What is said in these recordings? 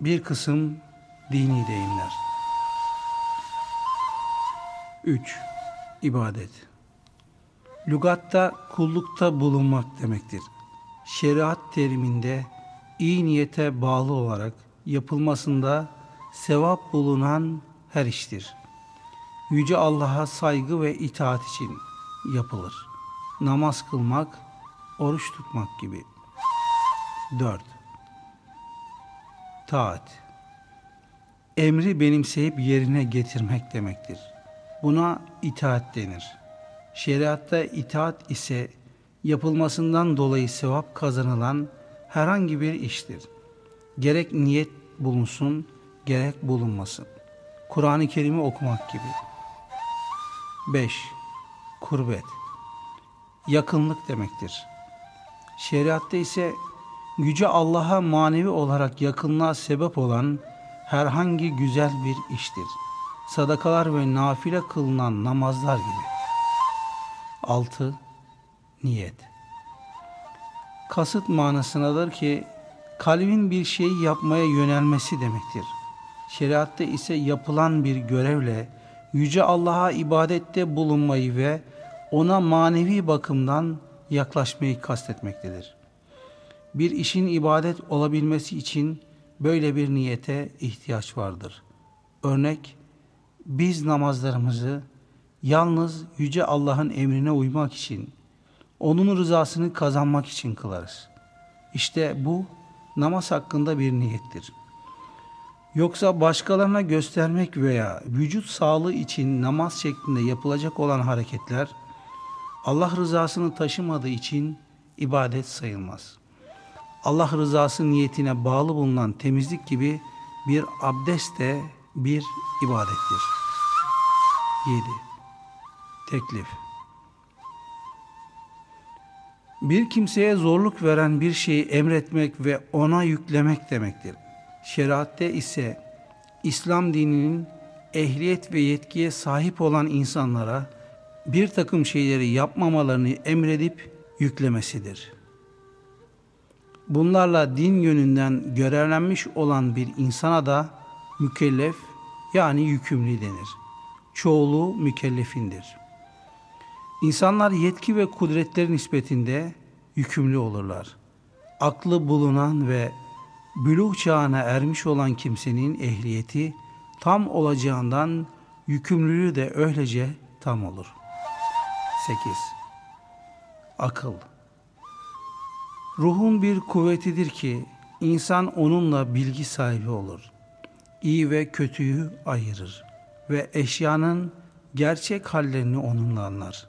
Bir kısım dini deyimler. 3. İbadet. Lugatta kullukta bulunmak demektir. Şeriat teriminde iyi niyete bağlı olarak yapılmasında sevap bulunan her iştir. Yüce Allah'a saygı ve itaat için yapılır. Namaz kılmak, oruç tutmak gibi. 4. Taat Emri benimseyip yerine getirmek demektir. Buna itaat denir. Şeriatta itaat ise yapılmasından dolayı sevap kazanılan herhangi bir iştir. Gerek niyet bulunsun, gerek bulunmasın. Kur'an-ı Kerim'i okumak gibi. 5. Kurbet Yakınlık demektir. Şeriatta ise Yüce Allah'a manevi olarak yakınlığa sebep olan herhangi güzel bir iştir. Sadakalar ve nafile kılınan namazlar gibi. 6. Niyet Kasıt manasındadır ki kalbin bir şeyi yapmaya yönelmesi demektir. Şeriatta ise yapılan bir görevle Yüce Allah'a ibadette bulunmayı ve ona manevi bakımdan yaklaşmayı kastetmektedir. Bir işin ibadet olabilmesi için böyle bir niyete ihtiyaç vardır. Örnek, biz namazlarımızı yalnız Yüce Allah'ın emrine uymak için, O'nun rızasını kazanmak için kılarız. İşte bu namaz hakkında bir niyettir. Yoksa başkalarına göstermek veya vücut sağlığı için namaz şeklinde yapılacak olan hareketler, Allah rızasını taşımadığı için ibadet sayılmaz. Allah rızası niyetine bağlı bulunan temizlik gibi bir abdest de bir ibadettir. 7. Teklif Bir kimseye zorluk veren bir şeyi emretmek ve ona yüklemek demektir. Şeriatte ise İslam dininin ehliyet ve yetkiye sahip olan insanlara bir takım şeyleri yapmamalarını emredip yüklemesidir. Bunlarla din yönünden görevlenmiş olan bir insana da mükellef yani yükümlü denir. Çoğulu mükellefindir. İnsanlar yetki ve kudretleri nispetinde yükümlü olurlar. Aklı bulunan ve buluğ çağına ermiş olan kimsenin ehliyeti tam olacağından yükümlülüğü de öylece tam olur. 8. Akıl Ruhun bir kuvvetidir ki insan onunla bilgi sahibi olur. İyi ve kötüyü ayırır ve eşyanın gerçek hallerini onunla anlar.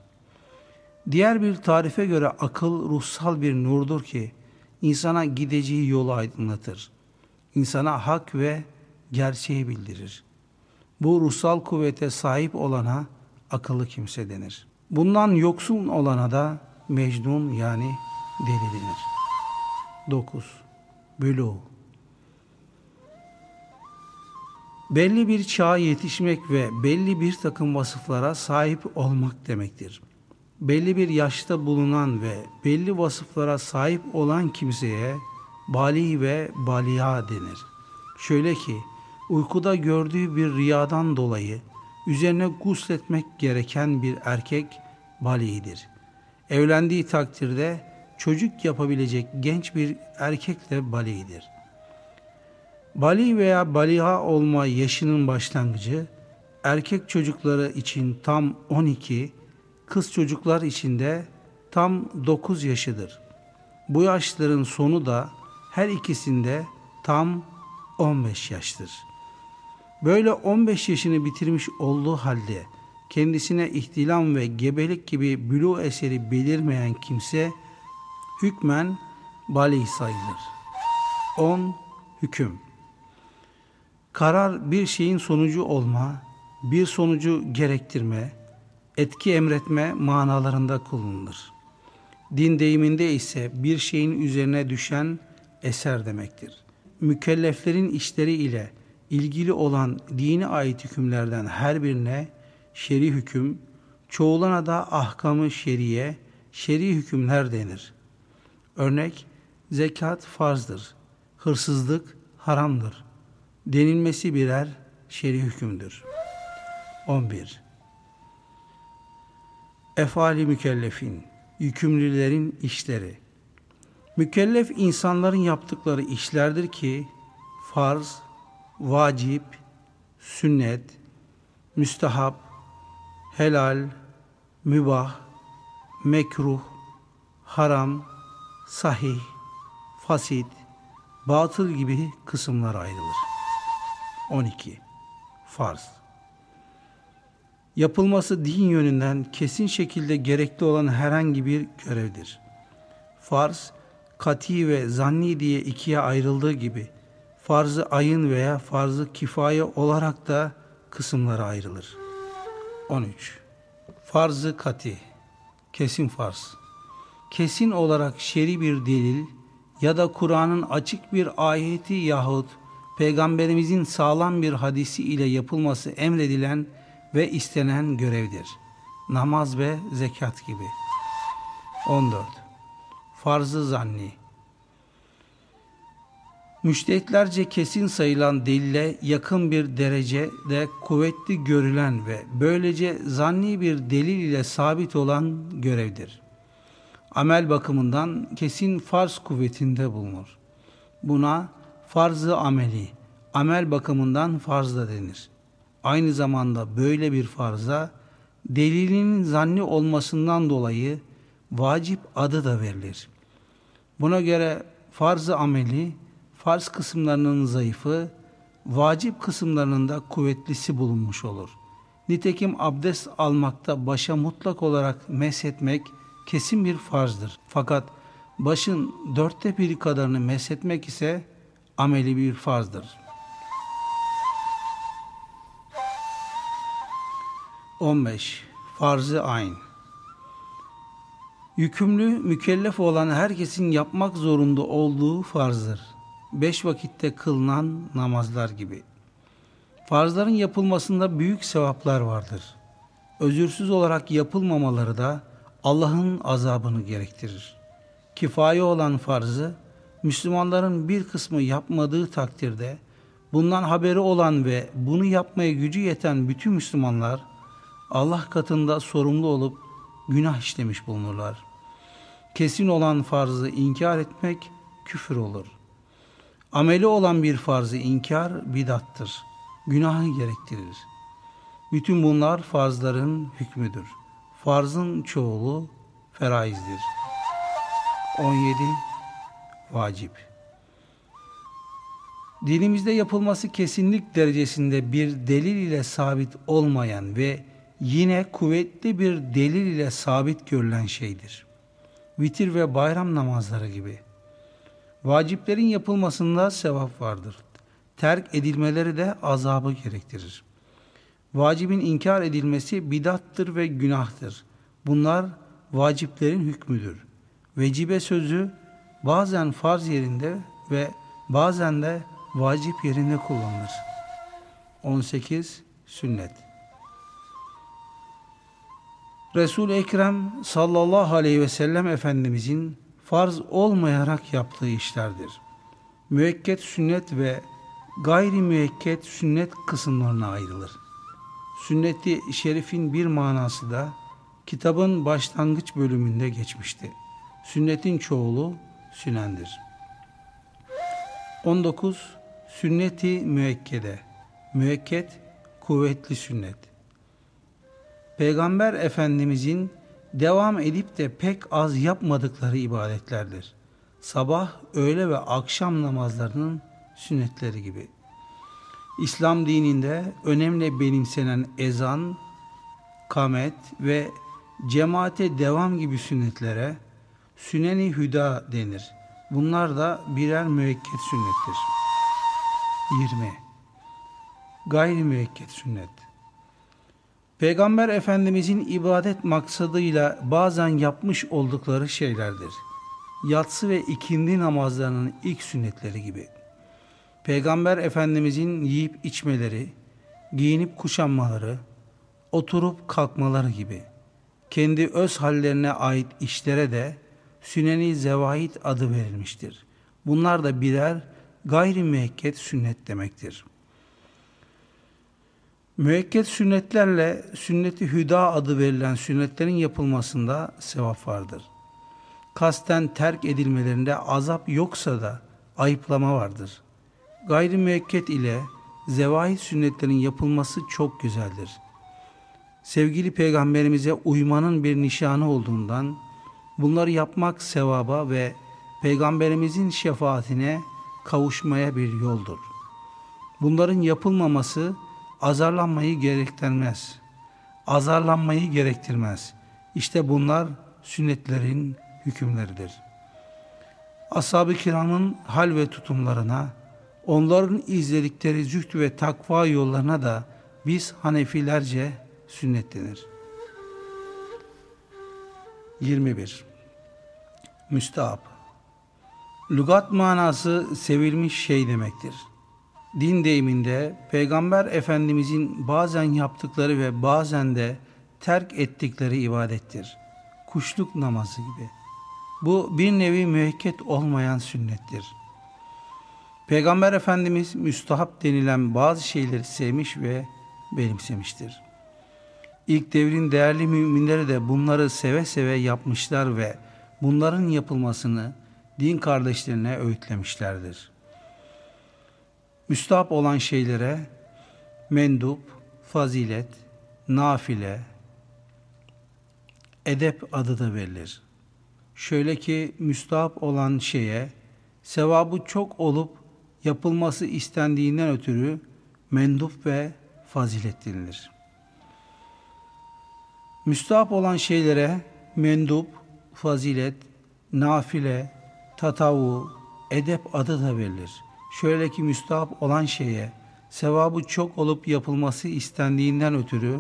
Diğer bir tarife göre akıl ruhsal bir nurdur ki insana gideceği yolu aydınlatır. İnsana hak ve gerçeği bildirir. Bu ruhsal kuvvete sahip olana akıllı kimse denir. Bundan yoksun olana da mecnun yani deli denir. 9. Bülû Belli bir çağa yetişmek ve belli bir takım vasıflara sahip olmak demektir. Belli bir yaşta bulunan ve belli vasıflara sahip olan kimseye bali ve baliha denir. Şöyle ki, uykuda gördüğü bir riyadan dolayı üzerine gusletmek gereken bir erkek balidir. Evlendiği takdirde çocuk yapabilecek genç bir erkek de balidir. Bali veya baliha olma yaşının başlangıcı erkek çocukları için tam 12, kız çocuklar için de tam 9 yaşıdır. Bu yaşların sonu da her ikisinde tam 15 yaştır. Böyle 15 yaşını bitirmiş olduğu halde kendisine ihtilam ve gebelik gibi bülü eseri belirmeyen kimse hükmen bali sayılır. 10. Hüküm Karar bir şeyin sonucu olma, bir sonucu gerektirme, etki emretme manalarında kullanılır. Din deyiminde ise bir şeyin üzerine düşen eser demektir. Mükelleflerin işleri ile ilgili olan dini ait hükümlerden her birine şer'i hüküm, çoğulana da ahkamı şeriye, şer'i hükümler denir. Örnek, zekat farzdır, hırsızlık haramdır, denilmesi birer şer'i hükümdür. 11. Efali mükellefin, yükümlülerin işleri. Mükellef insanların yaptıkları işlerdir ki farz, vacip, sünnet, müstehap, helal, mübah, mekruh, haram, sahih, fasit, batıl gibi kısımlar ayrılır. 12. Farz Yapılması din yönünden kesin şekilde gerekli olan herhangi bir görevdir. Farz, kati ve zanni diye ikiye ayrıldığı gibi farzı ayın veya farzı kifaye olarak da kısımlara ayrılır. 13. Farzı kati, kesin farz. Kesin olarak şer'i bir delil ya da Kur'an'ın açık bir ayeti yahut Peygamberimizin sağlam bir hadisi ile yapılması emredilen ve istenen görevdir. Namaz ve zekat gibi. 14. Farzı zanni Müştehitlerce kesin sayılan delile yakın bir derecede kuvvetli görülen ve böylece zanni bir delil ile sabit olan görevdir. Amel bakımından kesin farz kuvvetinde bulunur. Buna farzı ameli, amel bakımından farz da denir. Aynı zamanda böyle bir farza delilinin zanni olmasından dolayı vacip adı da verilir. Buna göre farz-ı ameli, farz kısımlarının zayıfı, vacip kısımlarının da kuvvetlisi bulunmuş olur. Nitekim abdest almakta başa mutlak olarak meshetmek kesin bir farzdır. Fakat başın dörtte biri kadarını meshetmek ise ameli bir farzdır. 15. Farzı ayn Yükümlü, mükellef olan herkesin yapmak zorunda olduğu farzdır. Beş vakitte kılınan namazlar gibi. Farzların yapılmasında büyük sevaplar vardır. Özürsüz olarak yapılmamaları da Allah'ın azabını gerektirir. Kifaye olan farzı, Müslümanların bir kısmı yapmadığı takdirde, bundan haberi olan ve bunu yapmaya gücü yeten bütün Müslümanlar, Allah katında sorumlu olup günah işlemiş bulunurlar. Kesin olan farzı inkar etmek küfür olur. Ameli olan bir farzı inkar bidattır. Günahı gerektirir. Bütün bunlar farzların hükmüdür. Farzın çoğulu feraizdir. 17. Vacip Dinimizde yapılması kesinlik derecesinde bir delil ile sabit olmayan ve yine kuvvetli bir delil ile sabit görülen şeydir. Vitir ve bayram namazları gibi. Vaciplerin yapılmasında sevap vardır. Terk edilmeleri de azabı gerektirir. Vacibin inkar edilmesi bidattır ve günahtır. Bunlar vaciplerin hükmüdür. Vecibe sözü bazen farz yerinde ve bazen de vacip yerinde kullanılır. 18. Sünnet Resul-i Ekrem sallallahu aleyhi ve sellem Efendimizin farz olmayarak yaptığı işlerdir. Müekket sünnet ve gayri müekket sünnet kısımlarına ayrılır. Sünneti şerifin bir manası da kitabın başlangıç bölümünde geçmişti. Sünnetin çoğulu sünendir. 19. Sünneti müekkede Müekket kuvvetli sünnet Peygamber Efendimizin devam edip de pek az yapmadıkları ibadetlerdir. Sabah, öğle ve akşam namazlarının sünnetleri gibi. İslam dininde önemli benimsenen ezan, kamet ve cemaate devam gibi sünnetlere süneni hüda denir. Bunlar da birer müekket sünnettir. 20. Gayri müekket sünnet Peygamber Efendimizin ibadet maksadıyla bazen yapmış oldukları şeylerdir. Yatsı ve ikindi namazlarının ilk sünnetleri gibi. Peygamber Efendimizin yiyip içmeleri, giyinip kuşanmaları, oturup kalkmaları gibi. Kendi öz hallerine ait işlere de süneni zevahid adı verilmiştir. Bunlar da birer gayri müekket sünnet demektir.'' Müekket sünnetlerle sünneti hüda adı verilen sünnetlerin yapılmasında sevap vardır. Kasten terk edilmelerinde azap yoksa da ayıplama vardır. Gayri müekket ile zevahid sünnetlerin yapılması çok güzeldir. Sevgili peygamberimize uymanın bir nişanı olduğundan bunları yapmak sevaba ve peygamberimizin şefaatine kavuşmaya bir yoldur. Bunların yapılmaması azarlanmayı gerektirmez. Azarlanmayı gerektirmez. İşte bunlar sünnetlerin hükümleridir. Ashab-ı kiramın hal ve tutumlarına, onların izledikleri züht ve takva yollarına da biz Hanefilerce sünnet denir. 21. Müstahap Lugat manası sevilmiş şey demektir. Din deyiminde Peygamber Efendimizin bazen yaptıkları ve bazen de terk ettikleri ibadettir. Kuşluk namazı gibi. Bu bir nevi müekket olmayan sünnettir. Peygamber Efendimiz müstahap denilen bazı şeyleri sevmiş ve benimsemiştir. İlk devrin değerli müminleri de bunları seve seve yapmışlar ve bunların yapılmasını din kardeşlerine öğütlemişlerdir. Müstahap olan şeylere mendup, fazilet, nafile, edep adı da verilir. Şöyle ki müstahap olan şeye sevabı çok olup yapılması istendiğinden ötürü mendup ve fazilet denilir. Müstahap olan şeylere mendup, fazilet, nafile, tatavu, edep adı da verilir. Şöyle ki müstahap olan şeye sevabı çok olup yapılması istendiğinden ötürü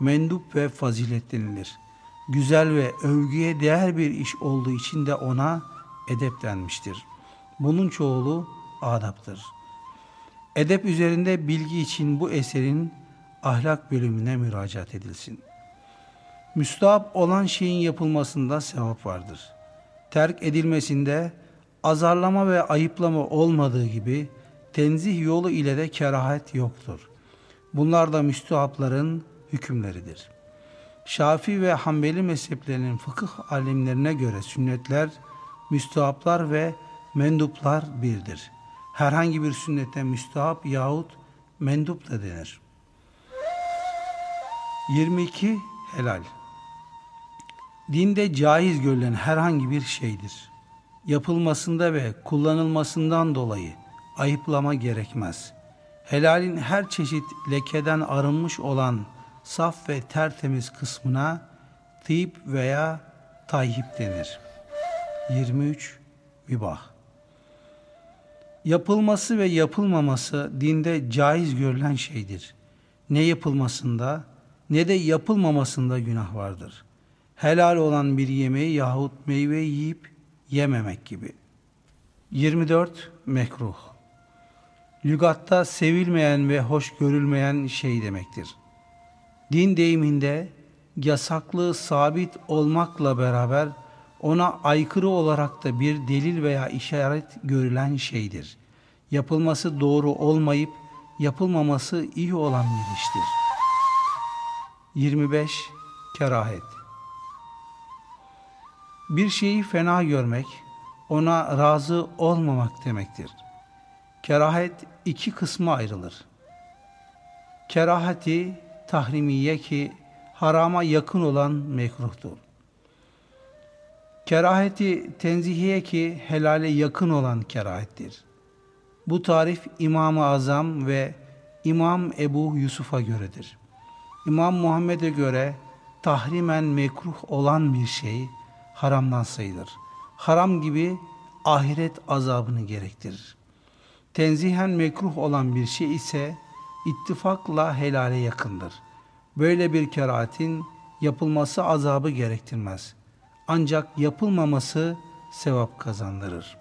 mendup ve fazilet denilir. Güzel ve övgüye değer bir iş olduğu için de ona edep denmiştir. Bunun çoğulu adaptır. Edep üzerinde bilgi için bu eserin ahlak bölümüne müracaat edilsin. Müstahap olan şeyin yapılmasında sevap vardır. Terk edilmesinde azarlama ve ayıplama olmadığı gibi tenzih yolu ile de kerahet yoktur. Bunlar da müstahapların hükümleridir. Şafi ve Hanbeli mezheplerinin fıkıh alimlerine göre sünnetler, müstahaplar ve menduplar birdir. Herhangi bir sünnete müstahap yahut mendup da denir. 22. Helal Dinde caiz görülen herhangi bir şeydir. Yapılmasında ve kullanılmasından dolayı ayıplama gerekmez. Helalin her çeşit lekeden arınmış olan saf ve tertemiz kısmına tıyip veya tayyip denir. 23. Vibah Yapılması ve yapılmaması dinde caiz görülen şeydir. Ne yapılmasında ne de yapılmamasında günah vardır. Helal olan bir yemeği yahut meyve yiyip yememek gibi. 24. Mekruh Lügatta sevilmeyen ve hoş görülmeyen şey demektir. Din deyiminde yasaklığı sabit olmakla beraber ona aykırı olarak da bir delil veya işaret görülen şeydir. Yapılması doğru olmayıp yapılmaması iyi olan bir iştir. 25. Kerahet Bir şeyi fena görmek, ona razı olmamak demektir. Kerahet iki kısma ayrılır. Kerahati tahrimiye ki harama yakın olan mekruhtur. Keraheti tenzihiye ki helale yakın olan kerahettir. Bu tarif İmam-ı Azam ve İmam Ebu Yusuf'a göredir. İmam Muhammed'e göre tahrimen mekruh olan bir şey haramdan sayılır. Haram gibi ahiret azabını gerektirir. Tenzihen mekruh olan bir şey ise ittifakla helale yakındır. Böyle bir kerahatin yapılması azabı gerektirmez. Ancak yapılmaması sevap kazandırır.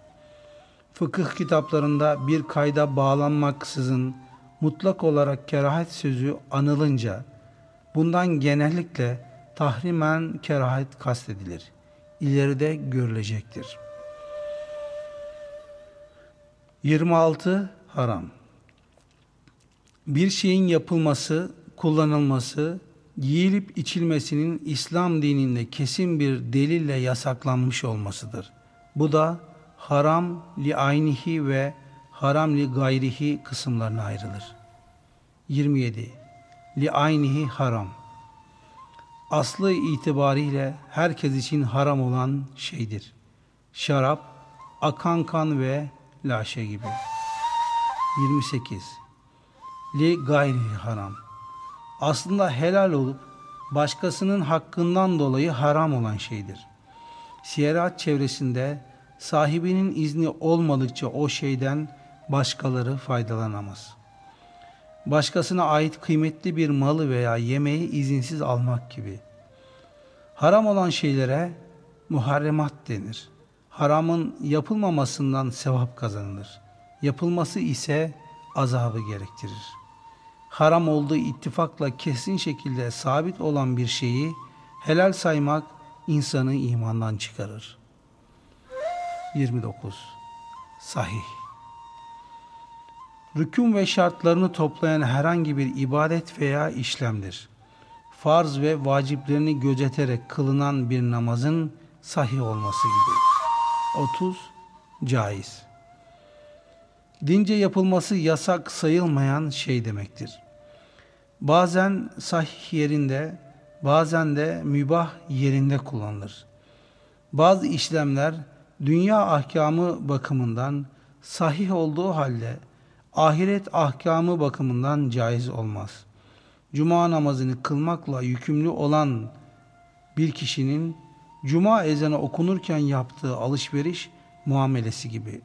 Fıkıh kitaplarında bir kayda bağlanmaksızın mutlak olarak kerahet sözü anılınca bundan genellikle tahrimen kerahet kastedilir. İleride görülecektir. 26 haram. Bir şeyin yapılması kullanılması, yiyilip içilmesinin İslam dininde kesin bir delille yasaklanmış olmasıdır. Bu da haram li aynihi ve haram li gayrihi kısımlarına ayrılır. 27. Li aynihi haram. Aslı itibariyle herkes için haram olan şeydir. Şarap, akan kan ve laşe gibi. 28. Li gayrihi haram. Aslında helal olup başkasının hakkından dolayı haram olan şeydir. Siyerat çevresinde sahibinin izni olmadıkça o şeyden başkaları faydalanamaz. Başkasına ait kıymetli bir malı veya yemeği izinsiz almak gibi. Haram olan şeylere muharremat denir. Haramın yapılmamasından sevap kazanılır. Yapılması ise azabı gerektirir. Haram olduğu ittifakla kesin şekilde sabit olan bir şeyi helal saymak insanı imandan çıkarır. 29. Sahih Rüküm ve şartlarını toplayan herhangi bir ibadet veya işlemdir. Farz ve vaciplerini gözeterek kılınan bir namazın sahih olması gibi. 30. Caiz Dince yapılması yasak sayılmayan şey demektir. Bazen sahih yerinde, bazen de mübah yerinde kullanılır. Bazı işlemler dünya ahkamı bakımından sahih olduğu halde ahiret ahkamı bakımından caiz olmaz. Cuma namazını kılmakla yükümlü olan bir kişinin cuma ezanı okunurken yaptığı alışveriş muamelesi gibi.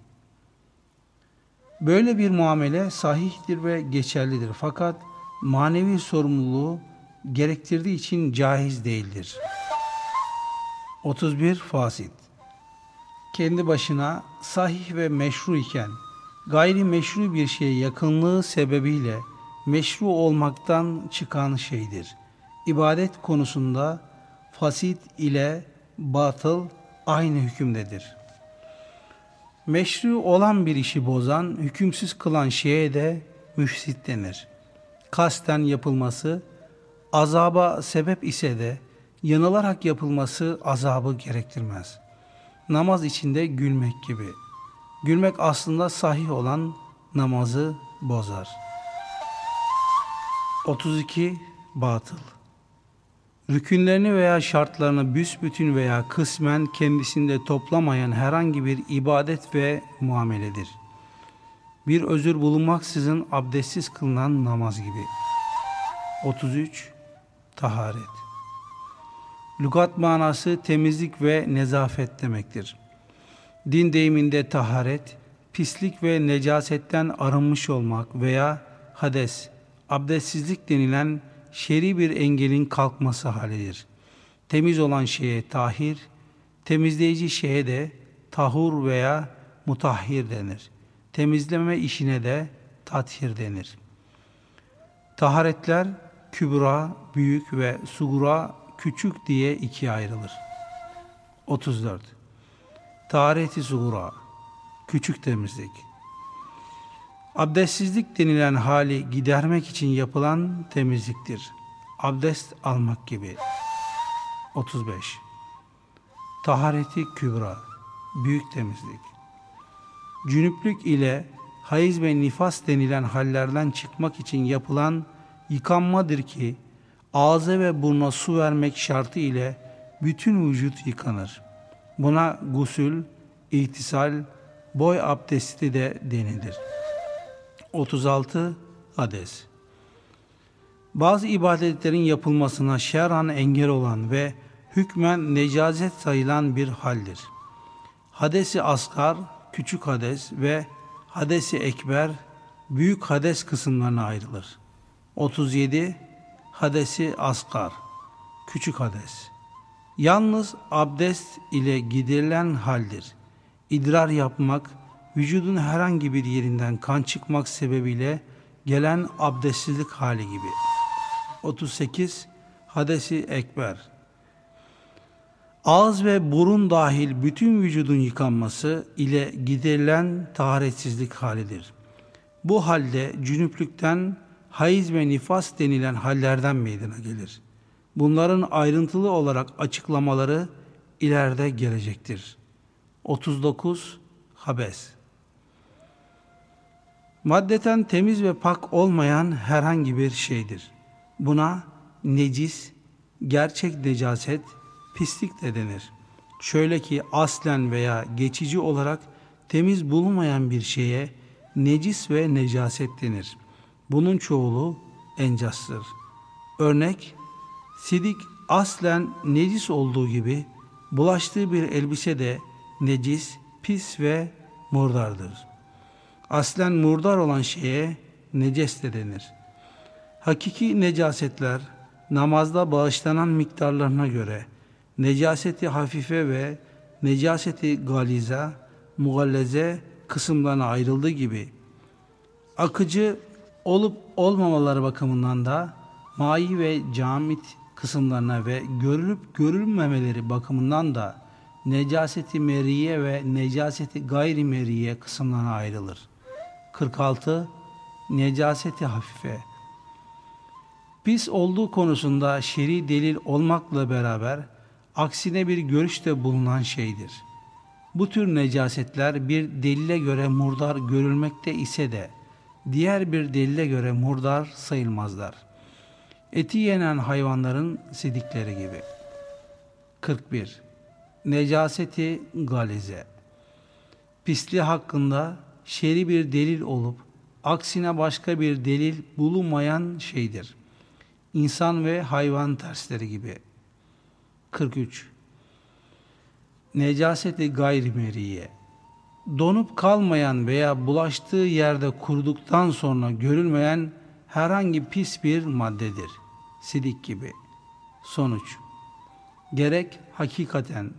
Böyle bir muamele sahihtir ve geçerlidir fakat manevi sorumluluğu gerektirdiği için caiz değildir. 31 fasit Kendi başına sahih ve meşru iken gayri meşru bir şeye yakınlığı sebebiyle meşru olmaktan çıkan şeydir. İbadet konusunda fasit ile batıl aynı hükümdedir. Meşru olan bir işi bozan, hükümsüz kılan şeye de müfsit denir. Kasten yapılması, azaba sebep ise de yanılarak yapılması azabı gerektirmez. Namaz içinde gülmek gibi. Gülmek aslında sahih olan namazı bozar. 32. Batıl Rükünlerini veya şartlarını büsbütün veya kısmen kendisinde toplamayan herhangi bir ibadet ve muameledir. Bir özür bulunmaksızın abdestsiz kılınan namaz gibi. 33. Taharet Lugat manası temizlik ve nezafet demektir. Din deyiminde taharet, pislik ve necasetten arınmış olmak veya hades, abdestsizlik denilen şer'i bir engelin kalkması halidir. Temiz olan şeye tahir, temizleyici şeye de tahur veya mutahhir denir. Temizleme işine de tathir denir. Taharetler kübra, büyük ve sugura, küçük diye ikiye ayrılır. 34. Tahareti sugura, küçük temizlik. Abdestsizlik denilen hali gidermek için yapılan temizliktir. Abdest almak gibi. 35. Tahareti kübra, büyük temizlik. Cünüplük ile hayız ve nifas denilen hallerden çıkmak için yapılan yıkanmadır ki ağza ve burna su vermek şartı ile bütün vücut yıkanır. Buna gusül, ihtisal, boy abdesti de denilir. 36 Hades Bazı ibadetlerin yapılmasına şerhan engel olan ve hükmen necazet sayılan bir haldir. Hadesi asgar, küçük hades ve hadesi ekber, büyük hades kısımlarına ayrılır. 37 Hadesi asgar, küçük hades. Yalnız abdest ile giderilen haldir. İdrar yapmak, vücudun herhangi bir yerinden kan çıkmak sebebiyle gelen abdestsizlik hali gibi. 38. Hadesi Ekber Ağız ve burun dahil bütün vücudun yıkanması ile giderilen taharetsizlik halidir. Bu halde cünüplükten hayız ve nifas denilen hallerden meydana gelir. Bunların ayrıntılı olarak açıklamaları ileride gelecektir. 39 Habes Maddeten temiz ve pak olmayan herhangi bir şeydir. Buna necis, gerçek necaset, pislik de denir. Şöyle ki aslen veya geçici olarak temiz bulunmayan bir şeye necis ve necaset denir. Bunun çoğulu encastır. Örnek, sidik aslen necis olduğu gibi bulaştığı bir elbise de necis, pis ve murdardır. Aslen murdar olan şeye neces de denir. Hakiki necasetler namazda bağışlanan miktarlarına göre necaseti hafife ve necaseti galize, mugalleze kısımlarına ayrıldığı gibi akıcı olup olmamaları bakımından da mai ve camit kısımlarına ve görülüp görülmemeleri bakımından da necaseti meriye ve necaseti gayri meriye kısımlarına ayrılır. 46. Necaseti hafife Pis olduğu konusunda şer'i delil olmakla beraber aksine bir görüşte bulunan şeydir. Bu tür necasetler bir delile göre murdar görülmekte ise de diğer bir delile göre murdar sayılmazlar. Eti yenen hayvanların sidikleri gibi. 41. Necaseti galize Pisliği hakkında şer'i bir delil olup aksine başka bir delil bulunmayan şeydir. İnsan ve hayvan tersleri gibi. 43. Necaseti gayrimeriye Donup kalmayan veya bulaştığı yerde kuruduktan sonra görülmeyen herhangi pis bir maddedir. Sidik gibi. Sonuç Gerek hakikaten,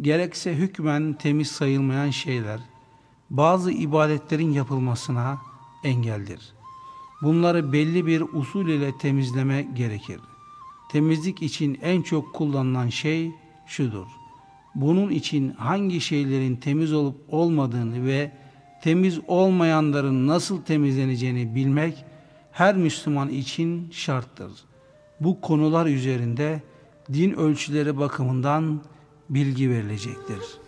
gerekse hükmen temiz sayılmayan şeyler, bazı ibadetlerin yapılmasına engeldir. Bunları belli bir usul ile temizleme gerekir. Temizlik için en çok kullanılan şey şudur. Bunun için hangi şeylerin temiz olup olmadığını ve temiz olmayanların nasıl temizleneceğini bilmek her Müslüman için şarttır. Bu konular üzerinde din ölçüleri bakımından bilgi verilecektir.''